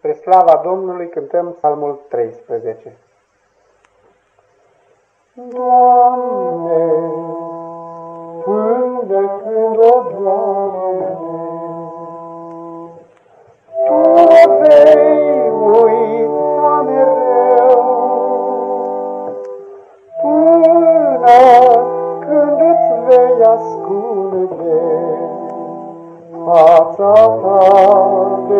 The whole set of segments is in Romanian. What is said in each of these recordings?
Spre slava Domnului cântăm psalmul 13. Doamne, până când o Doamne, Tu vei uita mereu, până când îți vei ascunde fața ta de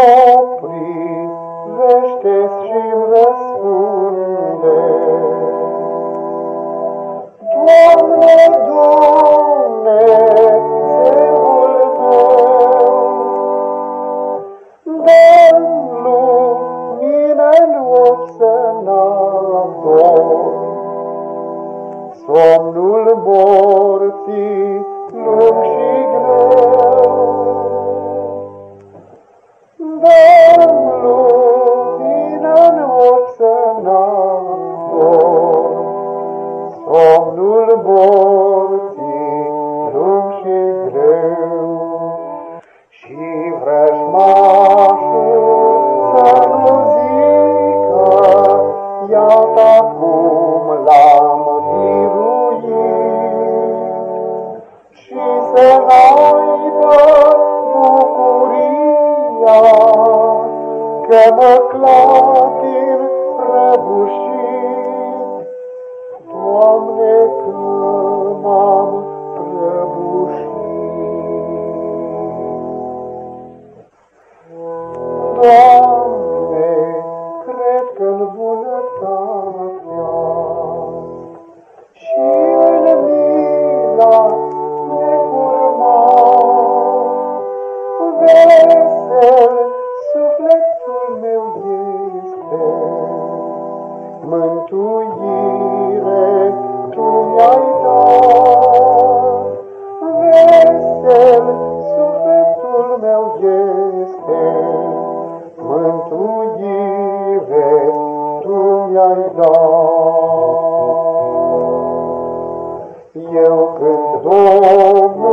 Somnul morții lung și greu. Dă-mi lumină în ochi să n-ador. Somnul morții lung și greu. Și vrăjmașul să nu zică, iată acum l-am Și să aibă mântuire tu mi-ai dat. Vesel sufletul meu este, mântuire tu mi-ai dat. Eu când Domnul